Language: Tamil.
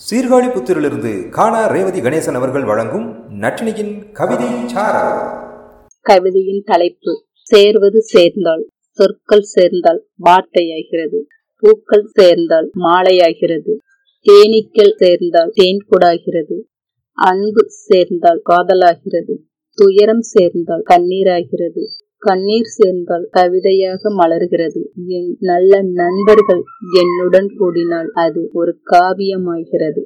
சீர்காழி புத்திரிலிருந்து காணா ரேவதி கணேசன் அவர்கள் வழங்கும் நட்டினியின் கவிதை கவிதையின் தலைப்பு சேர்வது சேர்ந்தால் சொற்கள் சேர்ந்தால் வார்த்தையாகிறது பூக்கள் சேர்ந்தால் மாலையாகிறது தேனீக்கள் சேர்ந்தால் தேன் கூடாகிறது அன்பு சேர்ந்தால் காதலாகிறது துயரம் சேர்ந்தால் கண்ணீராகிறது கண்ணீர் சேர்ந்தால் கவிதையாக மலர்கிறது. என் நல்ல நண்பர்கள் என்னுடன் கூடினால் அது ஒரு காவியமாகிறது.